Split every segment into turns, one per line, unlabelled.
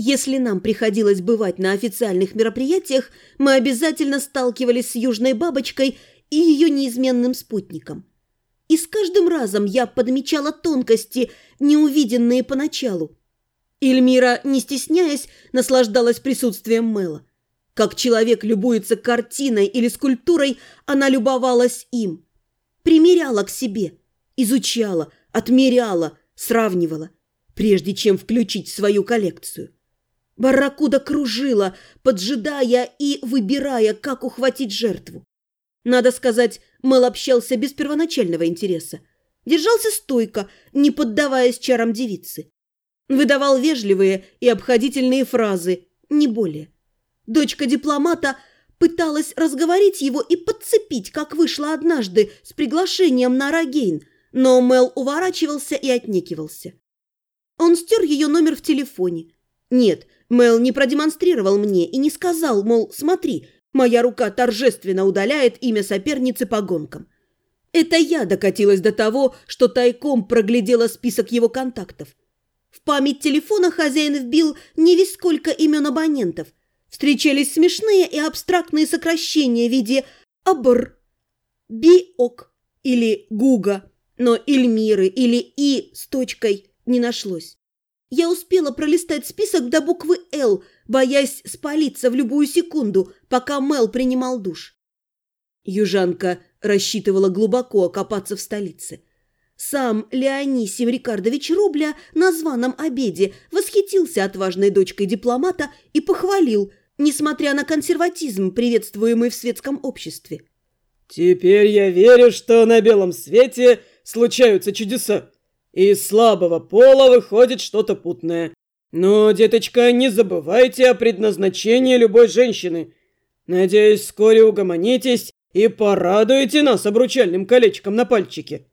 Если нам приходилось бывать на официальных мероприятиях, мы обязательно сталкивались с южной бабочкой и ее неизменным спутником. И с каждым разом я подмечала тонкости, неувиденные поначалу. Эльмира, не стесняясь, наслаждалась присутствием Мэла. Как человек любуется картиной или скульптурой, она любовалась им. Примеряла к себе, изучала, отмеряла, сравнивала, прежде чем включить в свою коллекцию. Барракуда кружила, поджидая и выбирая, как ухватить жертву. Надо сказать, Мэл общался без первоначального интереса. Держался стойко, не поддаваясь чарам девицы. Выдавал вежливые и обходительные фразы, не более. Дочка дипломата пыталась разговорить его и подцепить, как вышло однажды с приглашением на Рогейн, но Мел уворачивался и отнекивался. Он стер ее номер в телефоне. Нет, Мел не продемонстрировал мне и не сказал, мол, смотри, моя рука торжественно удаляет имя соперницы по гонкам. Это я докатилась до того, что тайком проглядела список его контактов. В память телефона хозяин вбил не весь сколько имен абонентов. Встречались смешные и абстрактные сокращения в виде «абр», «биок» или «гуга», но Эльмиры или «и» с точкой не нашлось. Я успела пролистать список до буквы «Л», боясь спалиться в любую секунду, пока Мел принимал душ. Южанка рассчитывала глубоко окопаться в столице. Сам Леонисим Рикардович Рубля на званом обеде восхитился отважной дочкой дипломата и похвалил, несмотря на консерватизм, приветствуемый в светском обществе.
«Теперь я верю, что на белом свете случаются чудеса из слабого пола выходит что-то путное. Но, деточка, не забывайте о предназначении любой женщины. Надеюсь, вскоре угомонитесь и порадуете нас обручальным колечком на пальчике».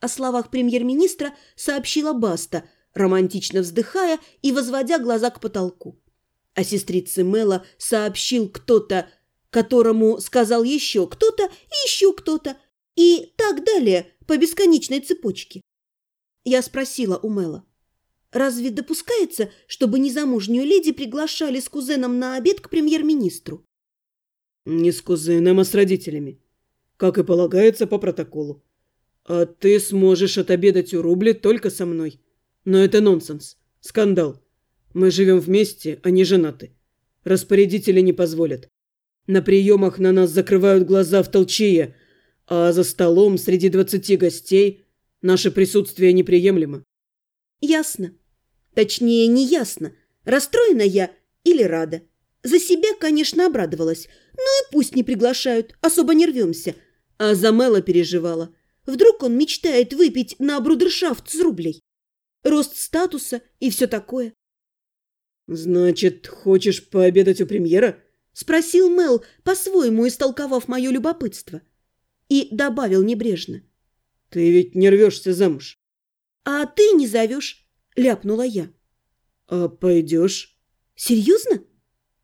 О словах премьер-министра сообщила Баста, романтично вздыхая и возводя глаза к потолку. О сестрице Мэла сообщил кто-то, которому сказал еще кто-то и еще кто-то, и так далее по бесконечной цепочке. Я спросила у Мэла. Разве допускается, чтобы незамужнюю леди приглашали с кузеном на обед к премьер-министру?
Не с кузеном, а с родителями. Как и полагается по протоколу. А ты сможешь отобедать у Рубли только со мной. Но это нонсенс. Скандал. Мы живем вместе, а не женаты. Распорядители не позволят. На приемах на нас закрывают глаза в толчее, а за столом среди двадцати гостей Наше присутствие неприемлемо.
Ясно. Точнее, не ясно, расстроена я или рада. За себя, конечно, обрадовалась. Ну и пусть не приглашают, особо не рвемся. А за Мэла переживала. Вдруг он мечтает выпить на брудершафт с рублей. Рост статуса и все такое.
«Значит, хочешь пообедать у премьера?»
– спросил Мел, по-своему истолковав мое любопытство. И добавил небрежно.
Ты ведь не рвешься замуж.
А ты не зовешь, ляпнула я.
А пойдешь?
Серьезно?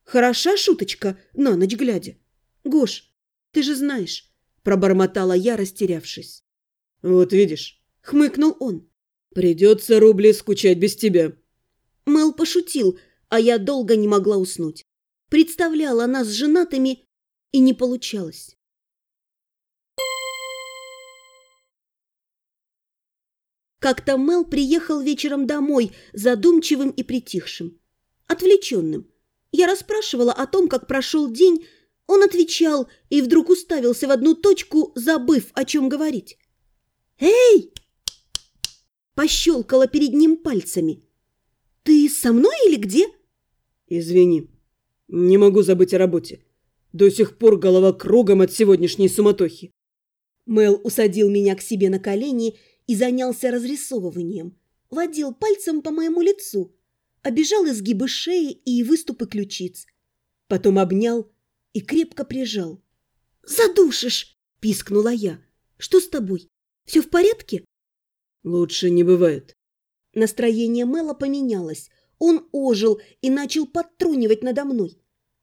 Хороша шуточка на ночь глядя. Гош, ты же знаешь, пробормотала я, растерявшись.
Вот видишь,
хмыкнул он.
Придется рубли скучать без тебя.
Мэл пошутил, а я долго не могла уснуть. Представляла нас женатыми, и не получалось. Как-то Мел приехал вечером домой, задумчивым и притихшим. Отвлеченным. Я расспрашивала о том, как прошел день. Он отвечал и вдруг уставился в одну точку, забыв, о чем говорить. «Эй!» Пощелкала перед ним пальцами. «Ты со мной или где?»
«Извини, не могу забыть о работе. До сих пор голова кругом от сегодняшней суматохи».
Мел усадил меня к себе на колени и занялся разрисовыванием. Водил пальцем по моему лицу, обижал изгибы шеи и выступы ключиц. Потом обнял и крепко прижал. «Задушишь!» – пискнула я. «Что с тобой? Все в порядке?»
«Лучше не бывает».
Настроение Мэла поменялось. Он ожил и начал подтрунивать надо мной.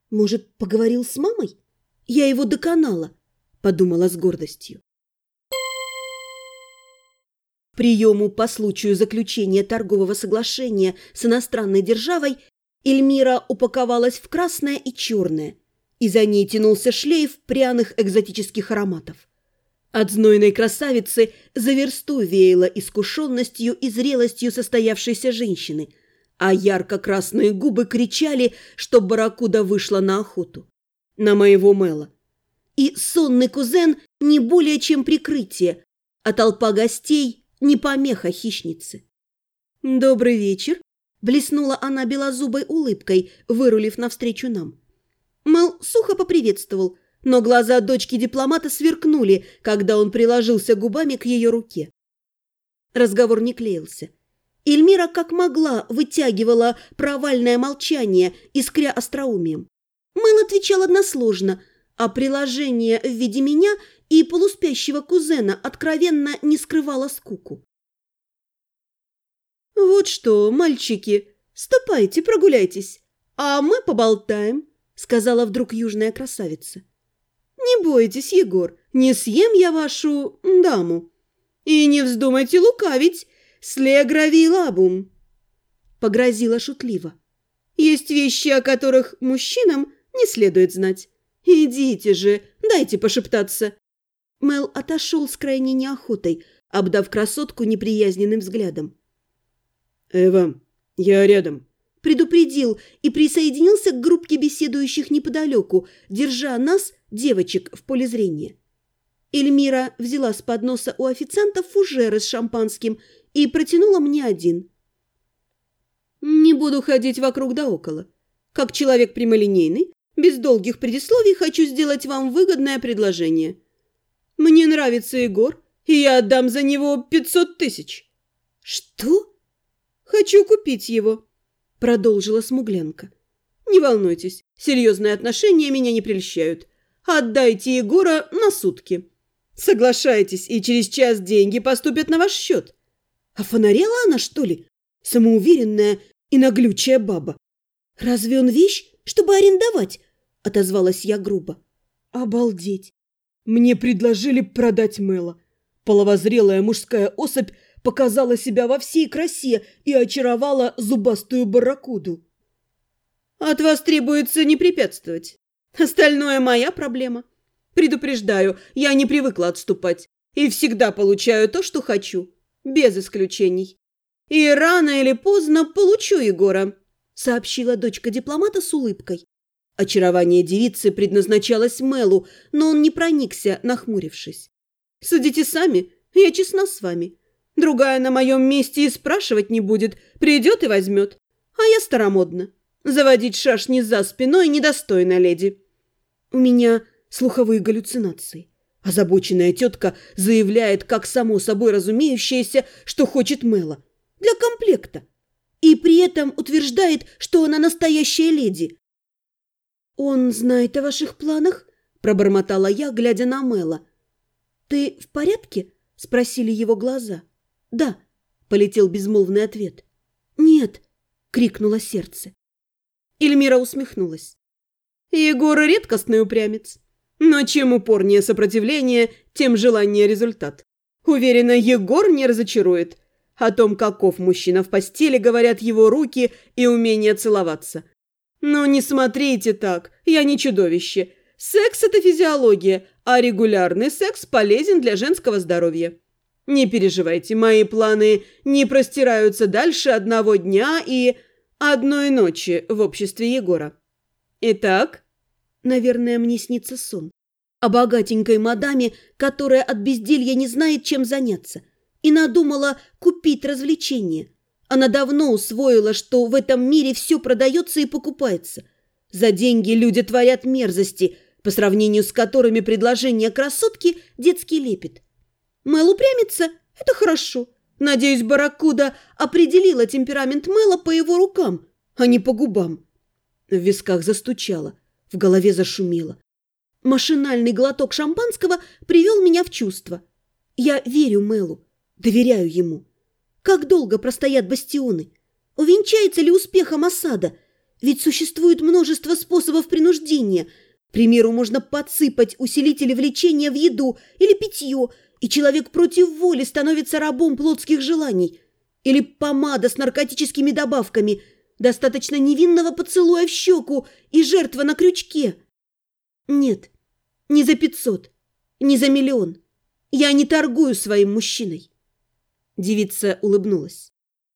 «Может, поговорил с мамой? Я его доконала», – подумала с гордостью. Приему по случаю заключения торгового соглашения с иностранной державой Эльмира упаковалась в красное и черное, и за ней тянулся шлейф пряных экзотических ароматов. От знойной красавицы за версту веяло искушенностью и зрелостью состоявшейся женщины, а ярко-красные губы кричали, что барракуда вышла на охоту. На моего Мэла. И сонный кузен не более чем прикрытие, а толпа гостей не помеха хищницы. «Добрый вечер!» – блеснула она белозубой улыбкой, вырулив навстречу нам. Мэл сухо поприветствовал, но глаза дочки дипломата сверкнули, когда он приложился губами к ее руке. Разговор не клеился. Эльмира как могла вытягивала провальное молчание, искря остроумием. Мэл отвечал односложно, а приложение в виде меня и полуспящего кузена откровенно не скрывало скуку. «Вот что, мальчики, ступайте, прогуляйтесь, а мы поболтаем», сказала вдруг южная красавица. «Не бойтесь, Егор, не съем я вашу даму. И не вздумайте лукавить, слеграви лабум!» Погрозила шутливо. «Есть вещи, о которых мужчинам не следует знать. Идите же, дайте пошептаться!» Мел отошел с крайней неохотой, обдав красотку неприязненным взглядом.
«Эва, я рядом»,
предупредил и присоединился к группке беседующих неподалеку, держа нас, девочек, в поле зрения. Эльмира взяла с подноса у официанта фужеры с шампанским и протянула мне один. «Не буду ходить вокруг да около. Как человек прямолинейный, без долгих предисловий хочу сделать вам выгодное предложение. Мне нравится Егор, и я отдам за него пятьсот тысяч». «Что?» «Хочу купить его» продолжила Смугленко. «Не волнуйтесь, серьезные отношения меня не прельщают. Отдайте Егора на сутки. Соглашайтесь, и через час деньги поступят на ваш счет. А фонарела она, что ли? Самоуверенная и наглючая баба. Разве он вещь, чтобы арендовать?» Отозвалась я грубо. «Обалдеть! Мне предложили продать Мэла. Половозрелая мужская особь показала себя во всей красе и очаровала зубастую барракуду. От вас требуется не препятствовать. Остальное моя проблема. Предупреждаю, я не привыкла отступать и всегда получаю то, что хочу, без исключений. И рано или поздно получу Егора, сообщила дочка дипломата с улыбкой. Очарование девицы предназначалось Мелу, но он не проникся, нахмурившись. «Судите сами, я честна с вами. Другая на моем месте и спрашивать не будет, придет и возьмет. А я старомодна. Заводить шашни за спиной недостойно леди. У меня слуховые галлюцинации. Озабоченная тетка заявляет, как само собой разумеющееся, что хочет Мэла. Для комплекта. И при этом утверждает, что она настоящая леди. «Он знает о ваших планах?» – пробормотала я, глядя на Мэла. «Ты в порядке?» – спросили его глаза. – «Да», — полетел безмолвный ответ. «Нет», — крикнуло сердце. Эльмира усмехнулась. «Егор редкостный упрямец. Но чем упорнее сопротивление, тем желание результат. Уверена, Егор не разочарует. О том, каков мужчина в постели, говорят его руки и умение целоваться. Но не смотрите так, я не чудовище. Секс – это физиология, а регулярный секс полезен для женского здоровья. Не переживайте, мои планы не простираются дальше одного дня и одной ночи в обществе Егора. Итак, наверное, мне снится сон о богатенькой мадаме, которая от безделья не знает, чем заняться, и надумала купить развлечение. Она давно усвоила, что в этом мире все продается и покупается. За деньги люди творят мерзости, по сравнению с которыми предложение красотки – детский лепет. Мэл упрямится – это хорошо. Надеюсь, Барракуда определила темперамент Мэла по его рукам, а не по губам. В висках застучало, в голове зашумело. Машинальный глоток шампанского привел меня в чувство. Я верю Мэлу, доверяю ему. Как долго простоят бастионы? Увенчается ли успехом осада? Ведь существует множество способов принуждения. К примеру, можно подсыпать усилители влечения в еду или питье – и человек против воли становится рабом плотских желаний. Или помада с наркотическими добавками. Достаточно невинного поцелуя в щеку и жертва на крючке. Нет, не за пятьсот, не за миллион. Я не торгую своим мужчиной. Девица улыбнулась.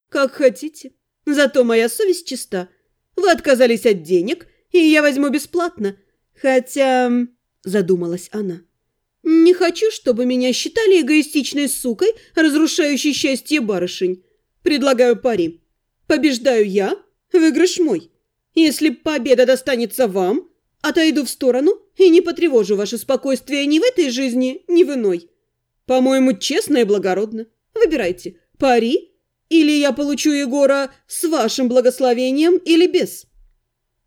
Как хотите. Зато моя совесть чиста. Вы отказались от денег, и я возьму бесплатно. Хотя, задумалась она, не хочу, чтобы меня считали эгоистичной сукой, разрушающей счастье барышень. Предлагаю пари. Побеждаю я, выигрыш мой. Если победа достанется вам, отойду в сторону и не потревожу ваше спокойствие ни в этой жизни, ни в иной. По-моему, честно и благородно. Выбирайте, пари или я получу Егора с вашим благословением или без.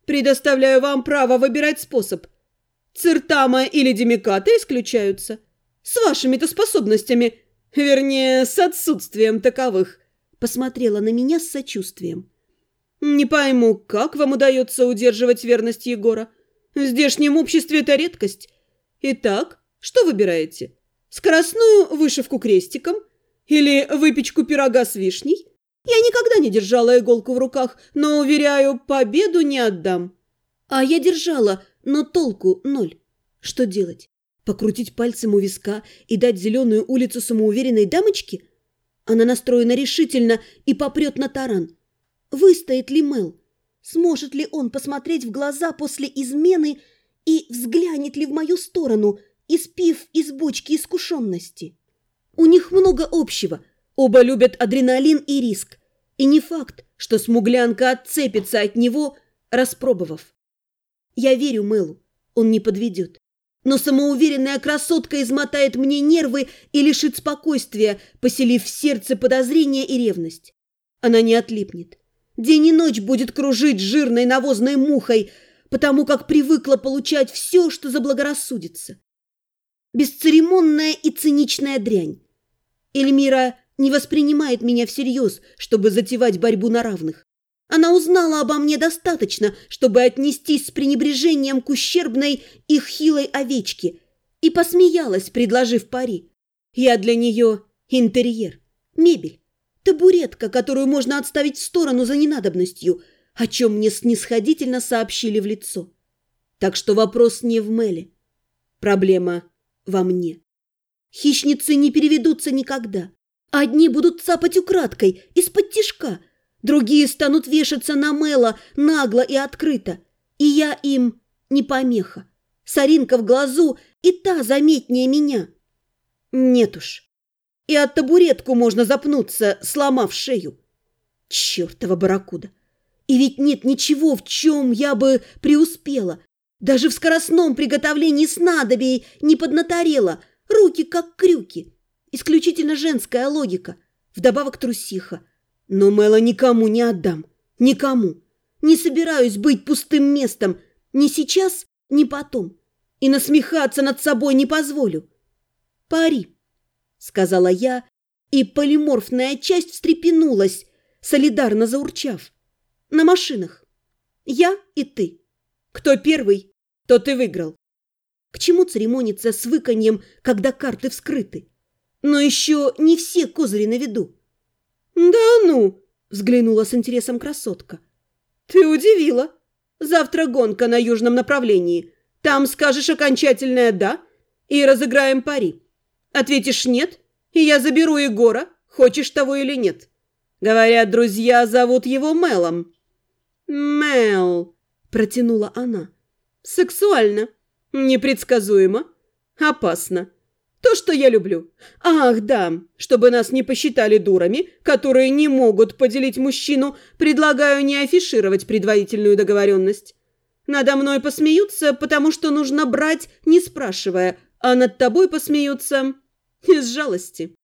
Предоставляю вам право выбирать способ. Циртама или демиката исключаются. С вашими-то способностями, вернее, с отсутствием таковых. Посмотрела на меня с сочувствием. Не пойму, как вам удается удерживать верность Егора. В здешнем обществе это редкость. Итак, что выбираете? Скоростную вышивку крестиком – или выпечку пирога с вишней? Я никогда не держала иголку в руках, но, уверяю, победу не отдам. А я держала, но толку ноль. Что делать? Покрутить пальцем у виска и дать зеленую улицу самоуверенной дамочке? Она настроена решительно и попрет на таран. Выстоит ли Мел? Сможет ли он посмотреть в глаза после измены и взглянет ли в мою сторону, испив из бочки искушенности? У них много общего. Оба любят адреналин и риск. И не факт, что смуглянка отцепится от него, распробовав. Я верю Мэлу, он не подведет. Но самоуверенная красотка измотает мне нервы и лишит спокойствия, поселив в сердце подозрение и ревность. Она не отлипнет. День и ночь будет кружить жирной навозной мухой, потому как привыкла получать все, что заблагорассудится. Бесцеремонная и циничная дрянь. Эльмира не воспринимает меня всерьез, чтобы затевать борьбу на равных. Она узнала обо мне достаточно, чтобы отнестись с пренебрежением к ущербной их хилой овечке, и посмеялась, предложив пари. Я для нее интерьер, мебель, табуретка, которую можно отставить в сторону за ненадобностью, о чем мне снисходительно сообщили в лицо. Так что вопрос не в Меле. Проблема во мне. Хищницы не переведутся никогда. Одни будут цапать украдкой, из-под тишка, другие станут вешаться на Мэла нагло и открыто. И я им не помеха. Соринка в глазу и та заметнее меня. Нет уж. И от табуретку можно запнуться, сломав шею. Чертова барракуда. И ведь нет ничего, в чем я бы преуспела. Даже в скоростном приготовлении снадобий не поднаторела – Руки как крюки. Исключительно женская логика. Вдобавок трусиха. Но Мэла никому не отдам. Никому. Не собираюсь быть пустым местом. Ни сейчас, ни потом. И насмехаться над собой не позволю. Пари, сказала я, и полиморфная часть встрепенулась, солидарно заурчав. На машинах. Я и ты. Кто первый, тот и выиграл. К чему церемониться с выканьем, когда карты вскрыты? Но еще не все козыри на виду. «Да ну!» – взглянула с интересом красотка. «Ты удивила. Завтра гонка на южном направлении. Там скажешь окончательное «да» и разыграем пари. Ответишь «нет», и я заберу Егора, хочешь того или нет. Говорят, друзья зовут его Мелом». «Мел», – протянула она. «Сексуально». Непредсказуемо. Опасно. То, что я люблю. Ах, да, чтобы нас не посчитали дурами, которые не могут поделить мужчину, предлагаю не афишировать предварительную договоренность. Надо мной посмеются, потому что нужно брать, не спрашивая, а над тобой посмеются из жалости.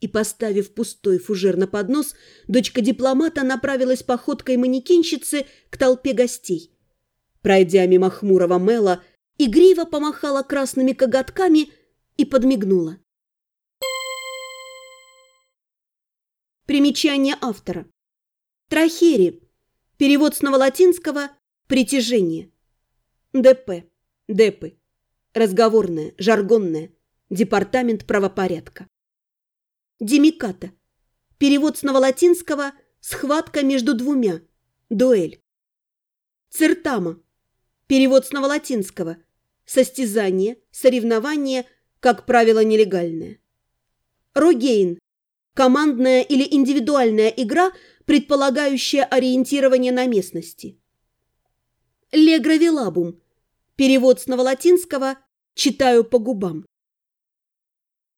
И, поставив пустой фужер на поднос, дочка дипломата направилась походкой манекенщицы к толпе гостей. Пройдя мимо хмурого Мэла, игриво помахала красными коготками и подмигнула. Примечание автора. Трахери. Перевод с новолатинского «притяжение». ДП. ДЭПы. Разговорное, жаргонное. Департамент правопорядка. Демиката. Перевод с новолатинского «схватка между двумя». Дуэль. Цертама. Перевод с новолатинского. Состязание, соревнование, как правило, нелегальное. Рогейн. Командная или индивидуальная игра, предполагающая ориентирование на местности. Легравилабум. Перевод с новолатинского «читаю по губам».